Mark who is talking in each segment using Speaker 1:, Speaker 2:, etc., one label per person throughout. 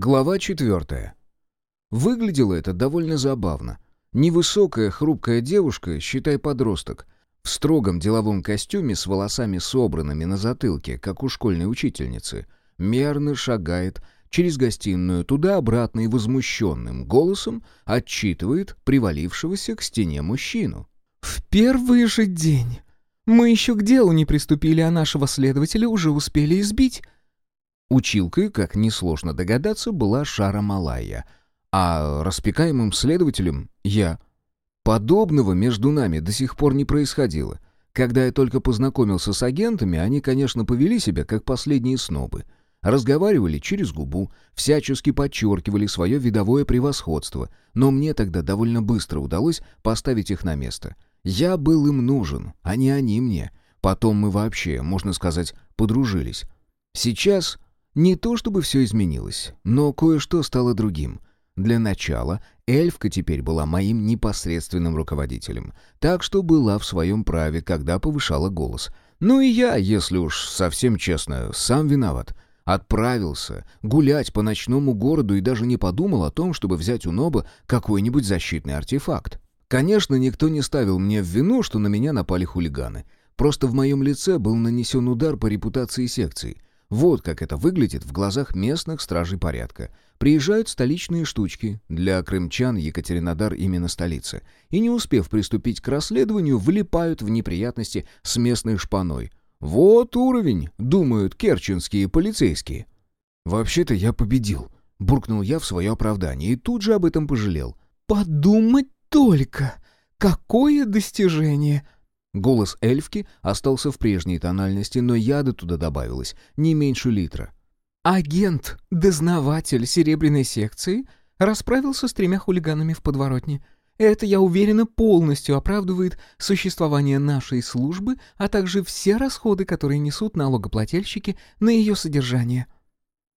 Speaker 1: Глава четвертая. Выглядело это довольно забавно. Невысокая, хрупкая девушка, считай подросток, в строгом деловом костюме с волосами собранными на затылке, как у школьной учительницы, мерно шагает через гостиную туда-обратно и возмущенным голосом отчитывает привалившегося к стене мужчину.
Speaker 2: «В первый же день! Мы еще к делу не приступили, а нашего следователя уже успели избить!»
Speaker 1: Училкой, как несложно догадаться, была Шара Малая, а распекаемым следователем — я. Подобного между нами до сих пор не происходило. Когда я только познакомился с агентами, они, конечно, повели себя как последние снобы. Разговаривали через губу, всячески подчеркивали свое видовое превосходство, но мне тогда довольно быстро удалось поставить их на место. Я был им нужен, а не они мне. Потом мы вообще, можно сказать, подружились. Сейчас не то чтобы все изменилось, но кое-что стало другим. Для начала эльфка теперь была моим непосредственным руководителем, так что была в своем праве, когда повышала голос. Ну и я, если уж совсем честно, сам виноват. Отправился гулять по ночному городу и даже не подумал о том, чтобы взять у Ноба какой-нибудь защитный артефакт. Конечно, никто не ставил мне в вину, что на меня напали хулиганы. Просто в моем лице был нанесен удар по репутации секции — вот как это выглядит в глазах местных стражей порядка. Приезжают столичные штучки, для крымчан Екатеринодар именно столица, и не успев приступить к расследованию, влипают в неприятности с местной шпаной. Вот уровень, думают керченские полицейские. «Вообще-то я победил», — буркнул я в свое оправдание и тут же об этом пожалел.
Speaker 2: «Подумать только! Какое достижение!»
Speaker 1: Голос эльфки остался в прежней тональности, но яда туда добавилось не меньше литра.
Speaker 2: «Агент, дознаватель серебряной секции, расправился с тремя хулиганами в подворотне. Это, я уверена, полностью оправдывает существование нашей службы, а также все расходы, которые несут налогоплательщики на ее содержание».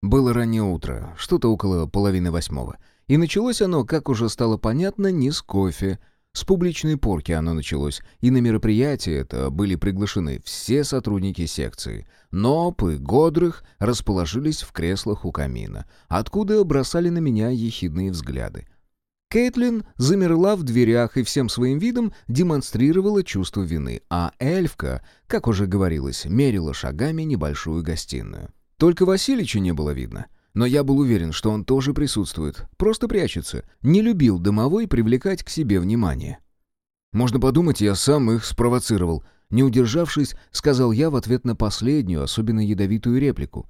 Speaker 1: Было раннее утро, что-то около половины восьмого. И началось оно, как уже стало понятно, не с кофе, с публичной порки оно началось, и на мероприятие это были приглашены все сотрудники секции. Ноп и Годрых расположились в креслах у камина, откуда бросали на меня ехидные взгляды. Кейтлин замерла в дверях и всем своим видом демонстрировала чувство вины, а эльфка, как уже говорилось, мерила шагами небольшую гостиную. Только Василича не было видно — но я был уверен, что он тоже присутствует, просто прячется. Не любил домовой привлекать к себе внимание. Можно подумать, я сам их спровоцировал. Не удержавшись, сказал я в ответ на последнюю, особенно ядовитую реплику.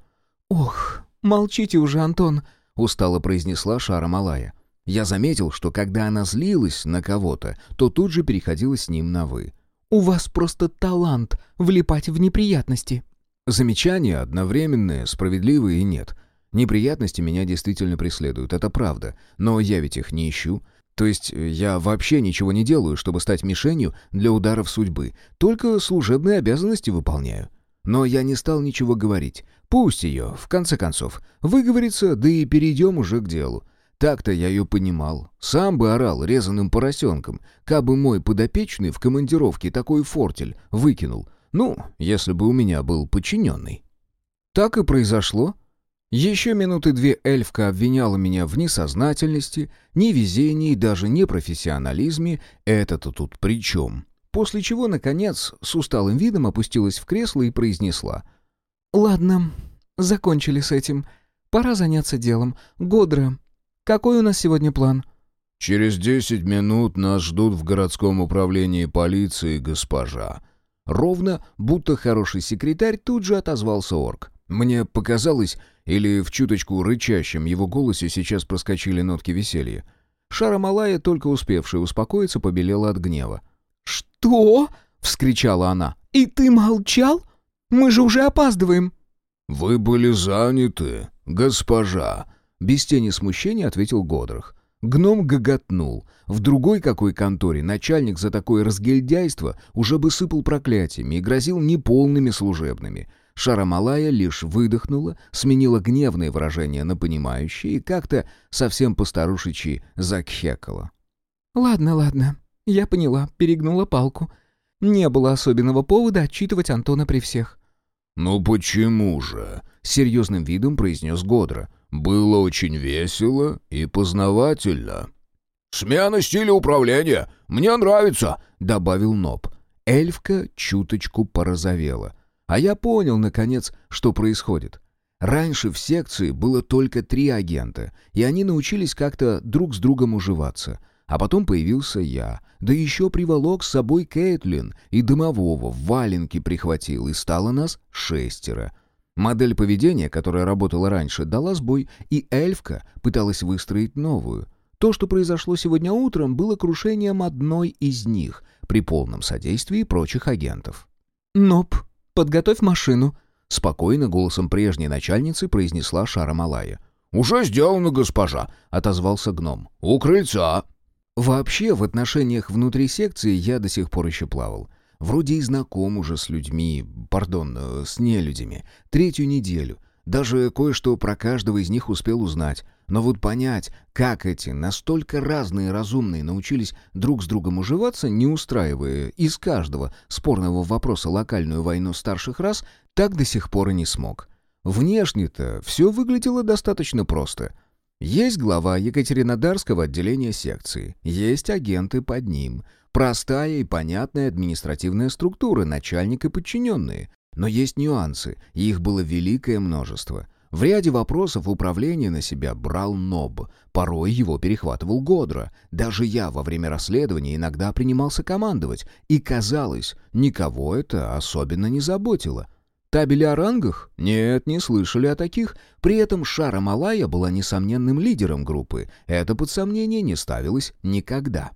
Speaker 2: «Ох, молчите уже, Антон», — устало произнесла Шара Малая.
Speaker 1: Я заметил, что когда она злилась на кого-то, то тут же переходила с ним на «вы».
Speaker 2: «У вас просто талант влипать в неприятности».
Speaker 1: Замечания одновременные, справедливые и нет — Неприятности меня действительно преследуют, это правда, но я ведь их не ищу. То есть э, я вообще ничего не делаю, чтобы стать мишенью для ударов судьбы, только служебные обязанности выполняю. Но я не стал ничего говорить. Пусть ее, в конце концов, выговорится, да и перейдем уже к делу. Так-то я ее понимал. Сам бы орал резаным поросенком, кабы мой подопечный в командировке такой фортель выкинул. Ну, если бы у меня был подчиненный. Так и произошло. Еще минуты две эльфка обвиняла меня в несознательности, невезении и даже непрофессионализме, это-то тут при чем? После чего, наконец, с усталым видом опустилась в кресло и произнесла.
Speaker 2: «Ладно, закончили с этим. Пора заняться делом. Годра, какой у нас сегодня план?»
Speaker 3: «Через десять минут нас ждут в городском управлении полиции, госпожа».
Speaker 1: Ровно, будто хороший секретарь, тут же отозвался орк. Мне показалось, или в чуточку рычащем его голосе сейчас проскочили нотки веселья. Шара Малая, только успевшая успокоиться, побелела от гнева.
Speaker 2: «Что?» — вскричала она. «И ты молчал? Мы же уже опаздываем!»
Speaker 3: «Вы были заняты, госпожа!»
Speaker 1: Без тени смущения ответил Годрах. Гном гоготнул. В другой какой конторе начальник за такое разгильдяйство уже бы сыпал проклятиями и грозил неполными служебными. Шарамалая лишь выдохнула, сменила гневное выражение на понимающее и как-то совсем постарушечи закхекала.
Speaker 2: «Ладно, ладно, я поняла, перегнула палку. Не было особенного повода отчитывать Антона при всех».
Speaker 3: «Ну почему же?»
Speaker 1: — серьезным видом произнес Годра.
Speaker 3: Было очень весело и познавательно». «Смена стиля управления! Мне нравится!» — добавил Ноб.
Speaker 1: Эльфка чуточку порозовела. А я понял, наконец, что происходит. Раньше в секции было только три агента, и они научились как-то друг с другом уживаться. А потом появился я, да еще приволок с собой Кэтлин и дымового в валенке прихватил, и стало нас шестеро. Модель поведения, которая работала раньше, дала сбой, и эльфка пыталась выстроить новую. То, что произошло сегодня утром, было крушением одной из них при полном содействии прочих агентов.
Speaker 2: «Ноп, подготовь машину»,
Speaker 1: Спокойно голосом прежней начальницы произнесла Шара Малая.
Speaker 3: «Уже сделано, госпожа», — отозвался гном. «У крыльца».
Speaker 1: Вообще, в отношениях внутри секции я до сих пор еще плавал. Вроде и знаком уже с людьми, пардон, э, с нелюдями. Третью неделю. Даже кое-что про каждого из них успел узнать. Но вот понять, как эти настолько разные разумные научились друг с другом уживаться, не устраивая из каждого спорного вопроса локальную войну старших рас, так до сих пор и не смог. Внешне-то все выглядело достаточно просто. Есть глава Екатеринодарского отделения секции, есть агенты под ним, простая и понятная административная структура, начальник и подчиненные. Но есть нюансы, и их было великое множество — в ряде вопросов управление на себя брал Ноб, порой его перехватывал Годро. Даже я во время расследования иногда принимался командовать, и, казалось, никого это особенно не заботило. Табели о рангах? Нет, не слышали о таких. При этом Шара Малая была несомненным лидером группы. Это под сомнение не ставилось никогда.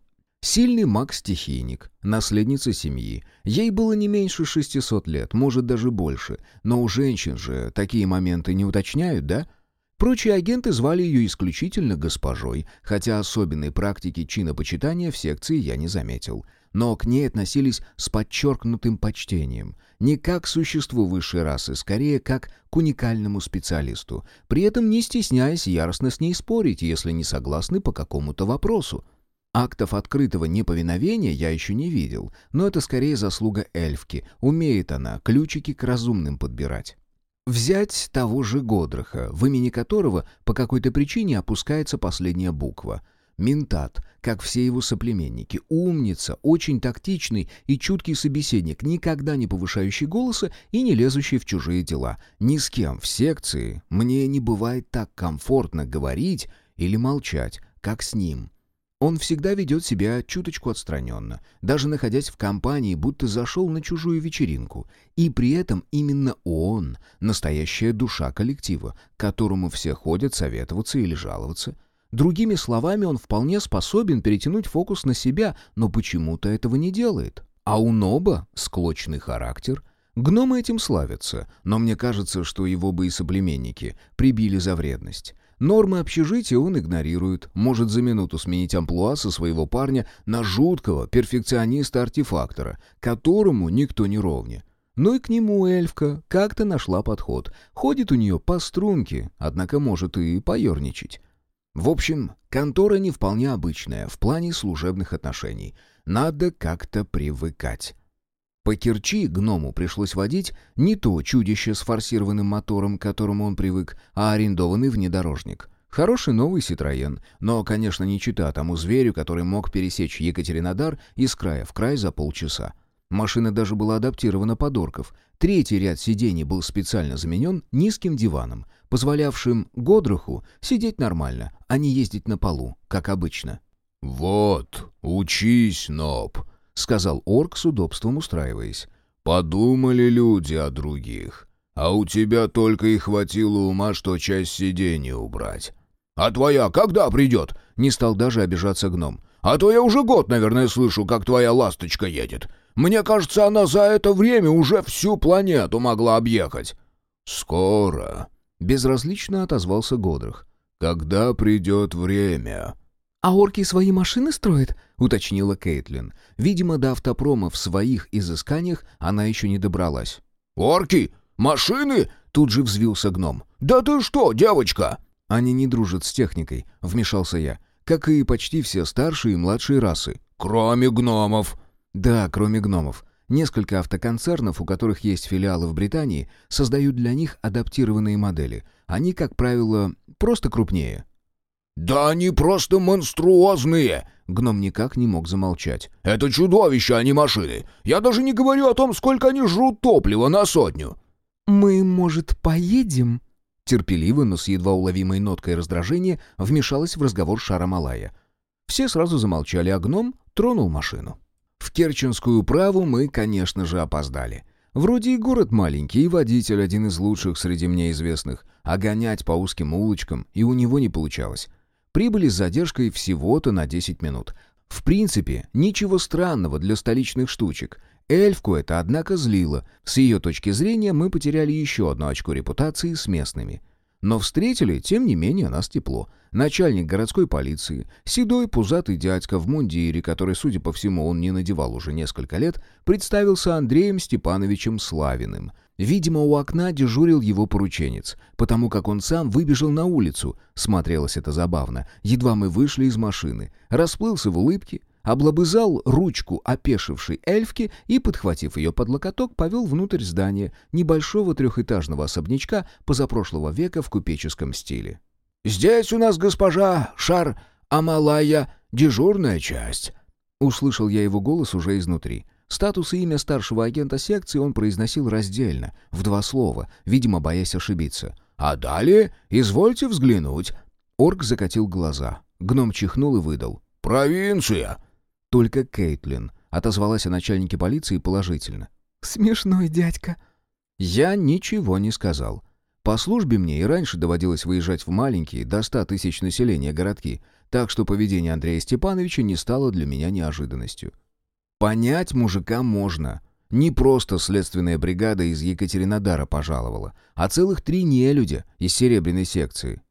Speaker 1: Сильный маг-стихийник, наследница семьи. Ей было не меньше 600 лет, может даже больше. Но у женщин же такие моменты не уточняют, да? Прочие агенты звали ее исключительно госпожой, хотя особенной практики чинопочитания в секции я не заметил. Но к ней относились с подчеркнутым почтением. Не как к существу высшей расы, скорее как к уникальному специалисту. При этом не стесняясь яростно с ней спорить, если не согласны по какому-то вопросу. Актов открытого неповиновения я еще не видел, но это скорее заслуга эльфки. Умеет она ключики к разумным подбирать. Взять того же Годроха, в имени которого по какой-то причине опускается последняя буква. Ментат, как все его соплеменники, умница, очень тактичный и чуткий собеседник, никогда не повышающий голоса и не лезущий в чужие дела. Ни с кем в секции мне не бывает так комфортно говорить или молчать, как с ним. Он всегда ведет себя чуточку отстраненно, даже находясь в компании, будто зашел на чужую вечеринку. И при этом именно он — настоящая душа коллектива, к которому все ходят советоваться или жаловаться. Другими словами, он вполне способен перетянуть фокус на себя, но почему-то этого не делает. А у Ноба склочный характер — Гномы этим славятся, но мне кажется, что его бы и соплеменники прибили за вредность. Нормы общежития он игнорирует, может за минуту сменить амплуа со своего парня на жуткого перфекциониста-артефактора, которому никто не ровня. Ну и к нему эльфка как-то нашла подход. Ходит у нее по струнке, однако может и поерничать. В общем, контора не вполне обычная в плане служебных отношений. Надо как-то привыкать. По Керчи гному пришлось водить не то чудище с форсированным мотором, к которому он привык, а арендованный внедорожник. Хороший новый «Ситроен», но, конечно, не чита тому зверю, который мог пересечь Екатеринодар из края в край за полчаса. Машина даже была адаптирована под орков. Третий ряд сидений был специально заменен низким диваном, позволявшим Годруху сидеть нормально, а не ездить на полу, как обычно.
Speaker 3: «Вот, учись, Ноб», — сказал орк с удобством устраиваясь. «Подумали люди о других. А у тебя только и хватило ума, что часть сиденья убрать». «А твоя когда придет?» — не стал даже обижаться гном. «А то я уже год, наверное, слышу, как твоя ласточка едет. Мне кажется, она за это время уже всю планету могла объехать». «Скоро», — безразлично отозвался Годрых. «Когда придет время?»
Speaker 2: «А орки свои машины строят?» — уточнила Кейтлин.
Speaker 1: Видимо, до автопрома в своих изысканиях она еще не добралась.
Speaker 3: «Орки? Машины?» — тут же взвился гном. «Да ты что, девочка?»
Speaker 1: «Они не дружат с техникой», — вмешался я. «Как и почти все старшие и младшие расы».
Speaker 3: «Кроме гномов».
Speaker 1: «Да, кроме гномов. Несколько автоконцернов, у которых есть филиалы в Британии, создают для них адаптированные модели. Они, как правило, просто крупнее».
Speaker 3: «Да они просто монструозные!»
Speaker 1: Гном никак не мог замолчать.
Speaker 3: «Это чудовища, а не машины! Я даже не говорю о том, сколько они жрут топлива на сотню!»
Speaker 2: «Мы, может, поедем?»
Speaker 1: Терпеливо, но с едва уловимой ноткой раздражения вмешалась в разговор Шара Малая. Все сразу замолчали, а гном тронул машину. В Керченскую праву мы, конечно же, опоздали. Вроде и город маленький, и водитель один из лучших среди мне известных, а гонять по узким улочкам и у него не получалось. Прибыли с задержкой всего-то на 10 минут. В принципе, ничего странного для столичных штучек. Эльфку это, однако, злило. С ее точки зрения мы потеряли еще одно очко репутации с местными. Но встретили, тем не менее, нас тепло. Начальник городской полиции, седой пузатый дядька в мундире, который, судя по всему, он не надевал уже несколько лет, представился Андреем Степановичем Славиным — Видимо, у окна дежурил его порученец, потому как он сам выбежал на улицу. Смотрелось это забавно. Едва мы вышли из машины. Расплылся в улыбке, облобызал ручку опешившей эльфки и, подхватив ее под локоток, повел внутрь здания небольшого трехэтажного особнячка позапрошлого века в купеческом стиле.
Speaker 3: «Здесь у нас госпожа Шар Амалая, дежурная часть», —
Speaker 1: услышал я его голос уже изнутри. Статус и имя старшего агента секции он произносил раздельно, в два слова, видимо, боясь ошибиться.
Speaker 3: «А далее извольте взглянуть».
Speaker 1: Орк закатил глаза. Гном чихнул и выдал.
Speaker 3: «Провинция!»
Speaker 1: Только Кейтлин отозвалась о начальнике полиции положительно.
Speaker 2: «Смешной дядька».
Speaker 1: Я ничего не сказал. По службе мне и раньше доводилось выезжать в маленькие, до ста тысяч населения городки, так что поведение Андрея Степановича не стало для меня неожиданностью. Понять мужика можно. Не просто следственная бригада из Екатеринодара пожаловала, а целых три нелюдя из серебряной секции.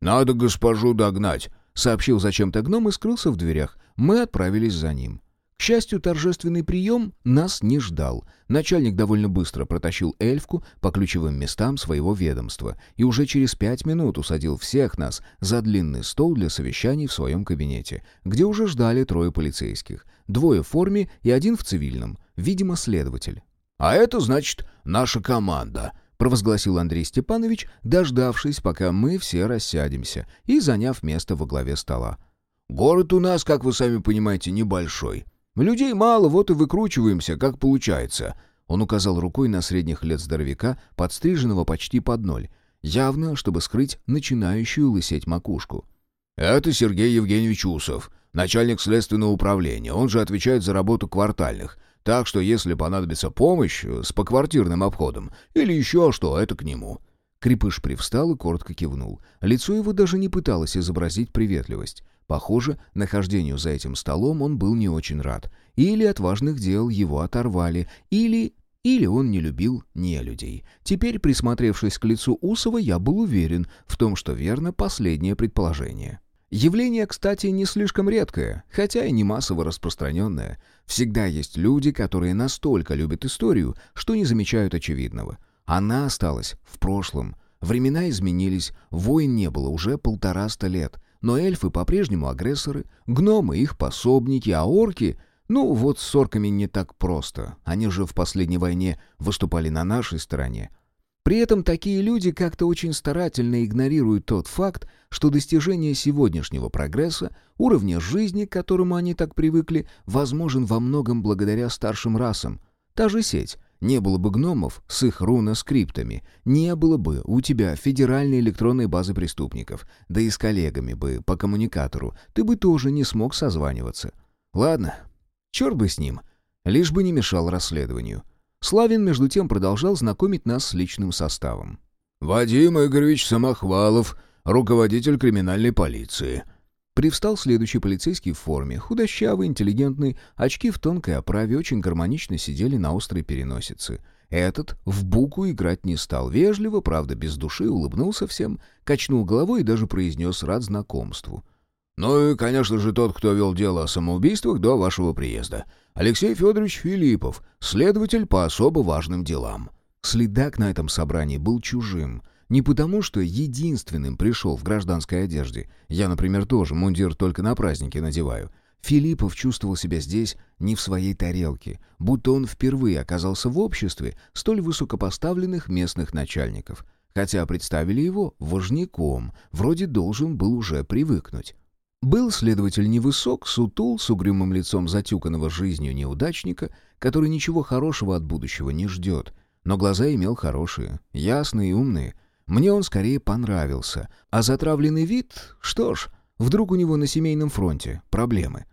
Speaker 3: «Надо госпожу догнать», —
Speaker 1: сообщил зачем-то гном и скрылся в дверях. Мы отправились за ним. К счастью, торжественный прием нас не ждал. Начальник довольно быстро протащил эльфку по ключевым местам своего ведомства и уже через пять минут усадил всех нас за длинный стол для совещаний в своем кабинете, где уже ждали трое полицейских. Двое в форме и один в цивильном, видимо, следователь.
Speaker 3: «А это, значит, наша команда», —
Speaker 1: провозгласил Андрей Степанович, дождавшись, пока мы все рассядемся, и заняв место во главе стола.
Speaker 3: «Город у нас, как вы сами понимаете, небольшой». Людей мало, вот и выкручиваемся, как получается».
Speaker 1: Он указал рукой на средних лет здоровяка, подстриженного почти под ноль, явно, чтобы скрыть начинающую лысеть макушку.
Speaker 3: «Это Сергей Евгеньевич Усов, начальник следственного управления. Он же отвечает за работу квартальных. Так что, если понадобится помощь с поквартирным обходом или еще что, это к нему».
Speaker 1: Крепыш привстал и коротко кивнул. Лицо его даже не пыталось изобразить приветливость. Похоже, нахождению за этим столом он был не очень рад. Или от важных дел его оторвали, или... Или он не любил нелюдей. Теперь, присмотревшись к лицу Усова, я был уверен в том, что верно последнее предположение. Явление, кстати, не слишком редкое, хотя и не массово распространенное. Всегда есть люди, которые настолько любят историю, что не замечают очевидного. Она осталась в прошлом. Времена изменились, войн не было уже полтораста лет — но эльфы по-прежнему агрессоры, гномы их пособники, а орки... Ну, вот с орками не так просто. Они же в последней войне выступали на нашей стороне. При этом такие люди как-то очень старательно игнорируют тот факт, что достижение сегодняшнего прогресса, уровня жизни, к которому они так привыкли, возможен во многом благодаря старшим расам. Та же сеть, не было бы гномов с их руноскриптами, не было бы у тебя федеральной электронной базы преступников, да и с коллегами бы по коммуникатору ты бы тоже не смог созваниваться. Ладно, черт бы с ним, лишь бы не мешал расследованию. Славин, между тем, продолжал знакомить нас с личным составом.
Speaker 3: «Вадим Игоревич Самохвалов, руководитель криминальной полиции»,
Speaker 1: Привстал следующий полицейский в форме, худощавый, интеллигентный, очки в тонкой оправе очень гармонично сидели на острой переносице. Этот в буку играть не стал, вежливо, правда, без души, улыбнулся всем, качнул головой и даже произнес рад знакомству.
Speaker 3: «Ну и, конечно же, тот, кто вел дело о самоубийствах до вашего приезда. Алексей Федорович Филиппов, следователь по особо важным делам».
Speaker 1: Следак на этом собрании был чужим — не потому, что единственным пришел в гражданской одежде. Я, например, тоже мундир только на праздники надеваю. Филиппов чувствовал себя здесь не в своей тарелке, будто он впервые оказался в обществе столь высокопоставленных местных начальников. хотя представили его важняком, вроде должен был уже привыкнуть. Был следователь невысок, сутул, с угрюмым лицом затюканного жизнью неудачника, который ничего хорошего от будущего не ждет, но глаза имел хорошие, ясные и умные. Мне он скорее понравился, а затравленный вид, что ж, вдруг у него на семейном фронте проблемы.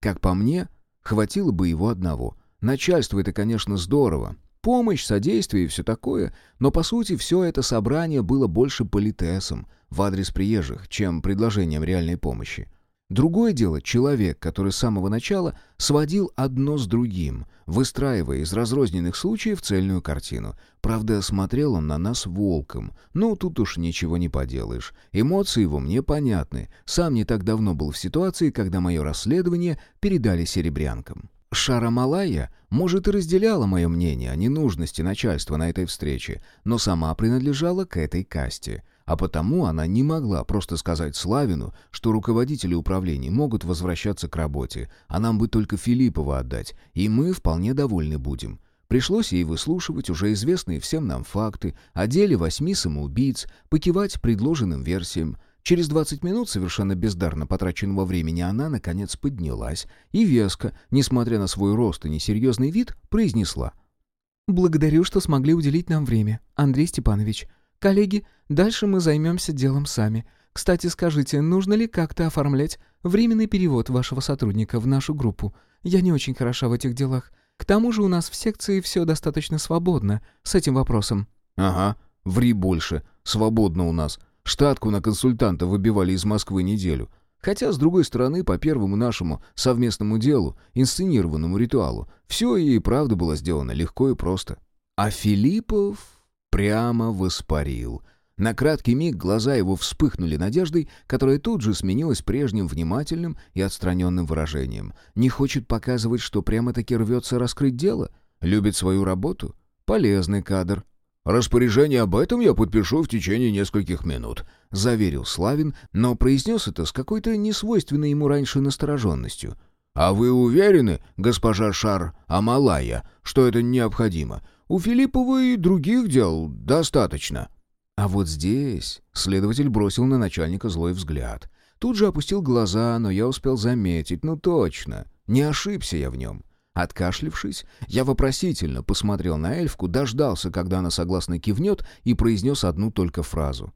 Speaker 1: Как по мне, хватило бы его одного. Начальство это, конечно, здорово, Помощь, содействие и все такое, но по сути все это собрание было больше политесом в адрес приезжих, чем предложением реальной помощи. Другое дело — человек, который с самого начала сводил одно с другим, выстраивая из разрозненных случаев цельную картину. Правда, смотрел он на нас волком. Ну, тут уж ничего не поделаешь. Эмоции его мне понятны. Сам не так давно был в ситуации, когда мое расследование передали серебрянкам. Шара Малая, может, и разделяла мое мнение о ненужности начальства на этой встрече, но сама принадлежала к этой касте, а потому она не могла просто сказать Славину, что руководители управлений могут возвращаться к работе, а нам бы только Филиппова отдать, и мы вполне довольны будем. Пришлось ей выслушивать уже известные всем нам факты о деле восьми самоубийц, покивать предложенным версиям, Через 20 минут совершенно бездарно потраченного времени она, наконец, поднялась и веско, несмотря на свой рост и несерьезный вид, произнесла.
Speaker 2: «Благодарю, что смогли уделить нам время, Андрей Степанович. Коллеги, дальше мы займемся делом сами. Кстати, скажите, нужно ли как-то оформлять временный перевод вашего сотрудника в нашу группу? Я не очень хороша в этих делах. К тому же у нас в секции все достаточно свободно с этим вопросом».
Speaker 1: «Ага, ври больше. Свободно у нас. Штатку на консультанта выбивали из Москвы неделю. Хотя, с другой стороны, по первому нашему совместному делу, инсценированному ритуалу, все и правда было сделано легко и просто. А Филиппов прямо воспарил. На краткий миг глаза его вспыхнули надеждой, которая тут же сменилась прежним внимательным и отстраненным выражением. Не хочет показывать, что прямо-таки рвется раскрыть дело? Любит свою работу? Полезный кадр.
Speaker 3: «Распоряжение об этом я подпишу в течение нескольких минут», —
Speaker 1: заверил Славин, но произнес это с какой-то несвойственной ему раньше настороженностью.
Speaker 3: «А вы уверены, госпожа Шар Амалая, что это необходимо? У Филиппова и других дел достаточно».
Speaker 1: А вот здесь следователь бросил на начальника злой взгляд. Тут же опустил глаза, но я успел заметить, ну точно, не ошибся я в нем. Откашлившись, я вопросительно посмотрел на эльфку, дождался, когда она согласно кивнет, и произнес одну только фразу.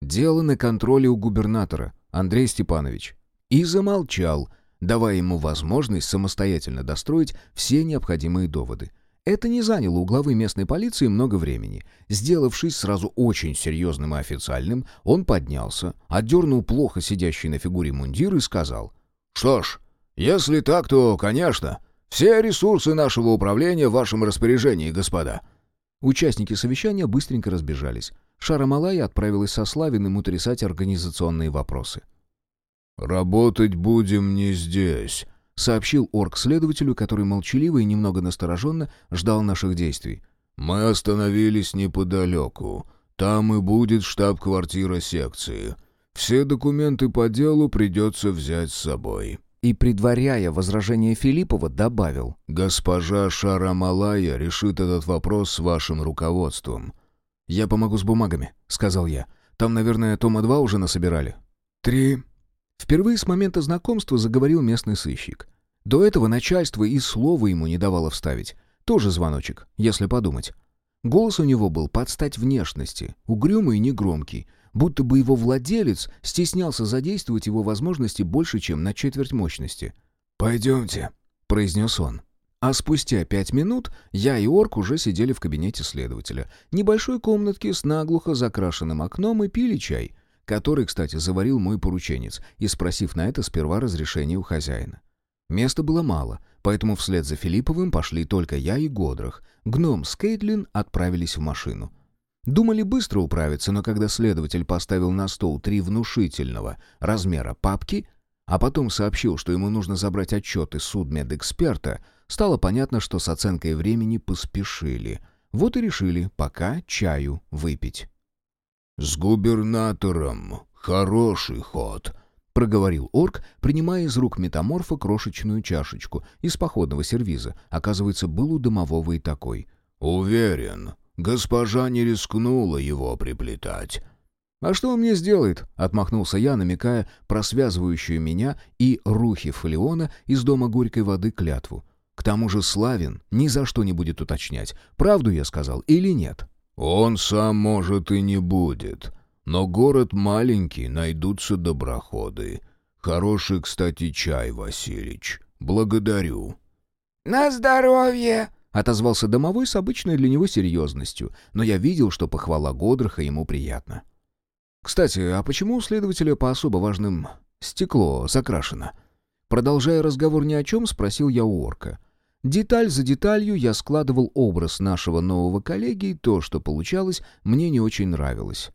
Speaker 1: «Дело на контроле у губернатора, Андрей Степанович». И замолчал, давая ему возможность самостоятельно достроить все необходимые доводы. Это не заняло у главы местной полиции много времени. Сделавшись сразу очень серьезным и официальным, он поднялся, отдернул плохо сидящий на фигуре мундир и сказал.
Speaker 3: «Что ж, если так, то, конечно, все ресурсы нашего управления в вашем распоряжении, господа».
Speaker 1: Участники совещания быстренько разбежались. Шара Малая отправилась со Славиным утрясать организационные вопросы.
Speaker 3: «Работать будем не здесь», —
Speaker 1: сообщил орк следователю, который молчаливо и немного настороженно ждал наших действий.
Speaker 3: «Мы остановились неподалеку. Там и будет штаб-квартира секции. Все документы по делу придется взять с собой»
Speaker 1: и, предваряя возражение Филиппова, добавил.
Speaker 3: «Госпожа Шарамалая решит этот вопрос с вашим руководством».
Speaker 1: «Я помогу с бумагами», — сказал я. «Там, наверное, Тома-2 уже насобирали».
Speaker 3: «Три».
Speaker 1: Впервые с момента знакомства заговорил местный сыщик. До этого начальство и слова ему не давало вставить. Тоже звоночек, если подумать. Голос у него был под стать внешности, угрюмый и негромкий, будто бы его владелец стеснялся задействовать его возможности больше, чем на четверть мощности.
Speaker 3: «Пойдемте», — произнес он.
Speaker 1: А спустя пять минут я и Орк уже сидели в кабинете следователя. Небольшой комнатке с наглухо закрашенным окном и пили чай, который, кстати, заварил мой порученец, и спросив на это сперва разрешение у хозяина. Места было мало, поэтому вслед за Филипповым пошли только я и Годрах. Гном с Кейтлин отправились в машину. Думали быстро управиться, но когда следователь поставил на стол три внушительного размера папки, а потом сообщил, что ему нужно забрать отчеты судмедэксперта, стало понятно, что с оценкой времени поспешили. Вот и решили пока чаю выпить.
Speaker 3: «С губернатором хороший ход», —
Speaker 1: проговорил орк, принимая из рук метаморфа крошечную чашечку из походного сервиза. Оказывается, был у домового и такой.
Speaker 3: «Уверен, Госпожа не рискнула его приплетать».
Speaker 1: «А что он мне сделает?» — отмахнулся я, намекая про связывающую меня и рухи Фалеона из дома горькой воды клятву. К тому же Славин ни за что не будет уточнять, правду я сказал или нет.
Speaker 3: «Он сам, может, и не будет. Но город маленький, найдутся доброходы. Хороший, кстати, чай, Василич. Благодарю».
Speaker 2: «На здоровье!»
Speaker 1: — отозвался домовой с обычной для него серьезностью, но я видел, что похвала Годраха ему приятна. «Кстати, а почему у следователя по особо важным стекло закрашено?» Продолжая разговор ни о чем, спросил я у орка. Деталь за деталью я складывал образ нашего нового коллеги, и то, что получалось, мне не очень нравилось.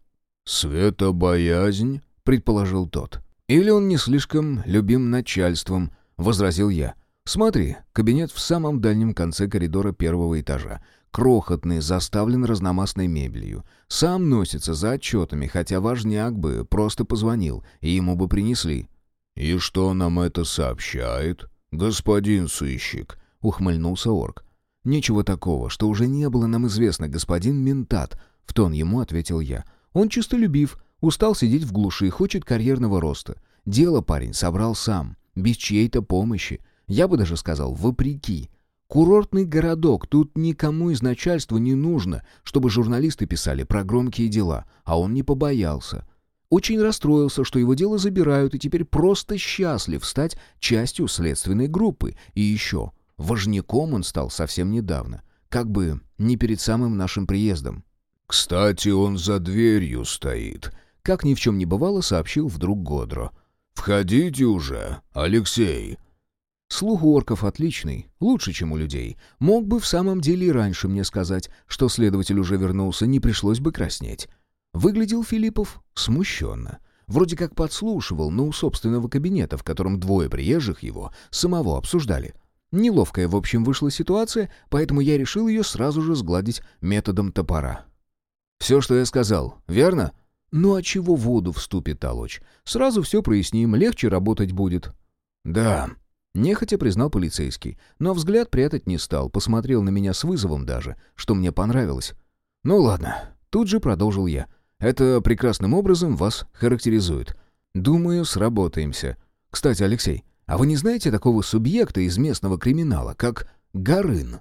Speaker 3: «Светобоязнь?» — предположил тот.
Speaker 1: «Или он не слишком любим начальством», — возразил я. «Смотри, кабинет в самом дальнем конце коридора первого этажа крохотный, заставлен разномастной мебелью. Сам носится за отчетами, хотя важняк бы просто позвонил, и ему бы принесли.
Speaker 3: «И что нам это сообщает, господин сыщик?» — ухмыльнулся орк.
Speaker 1: «Ничего такого, что уже не было нам известно, господин ментат», — в тон ему ответил я. «Он чистолюбив, устал сидеть в глуши, хочет карьерного роста. Дело парень собрал сам, без чьей-то помощи. Я бы даже сказал, вопреки. Курортный городок, тут никому из начальства не нужно, чтобы журналисты писали про громкие дела, а он не побоялся. Очень расстроился, что его дело забирают, и теперь просто счастлив стать частью следственной группы. И еще, важняком он стал совсем недавно, как бы не перед самым нашим приездом.
Speaker 3: «Кстати, он за дверью стоит», —
Speaker 1: как ни в чем не бывало, сообщил вдруг Годро.
Speaker 3: «Входите уже, Алексей».
Speaker 1: Слух у орков отличный, лучше, чем у людей. Мог бы в самом деле и раньше мне сказать, что следователь уже вернулся, не пришлось бы краснеть. Выглядел Филиппов смущенно. Вроде как подслушивал, но у собственного кабинета, в котором двое приезжих его самого обсуждали. Неловкая, в общем, вышла ситуация, поэтому я решил ее сразу же сгладить методом топора. «Все, что я сказал, верно?» «Ну а чего воду вступит толочь? Сразу все проясним, легче работать будет».
Speaker 3: «Да»,
Speaker 1: Нехотя признал полицейский, но взгляд прятать не стал, посмотрел на меня с вызовом даже, что мне понравилось. «Ну ладно», — тут же продолжил я. «Это прекрасным образом вас характеризует. Думаю, сработаемся. Кстати, Алексей, а вы не знаете такого субъекта из местного криминала, как Горын?»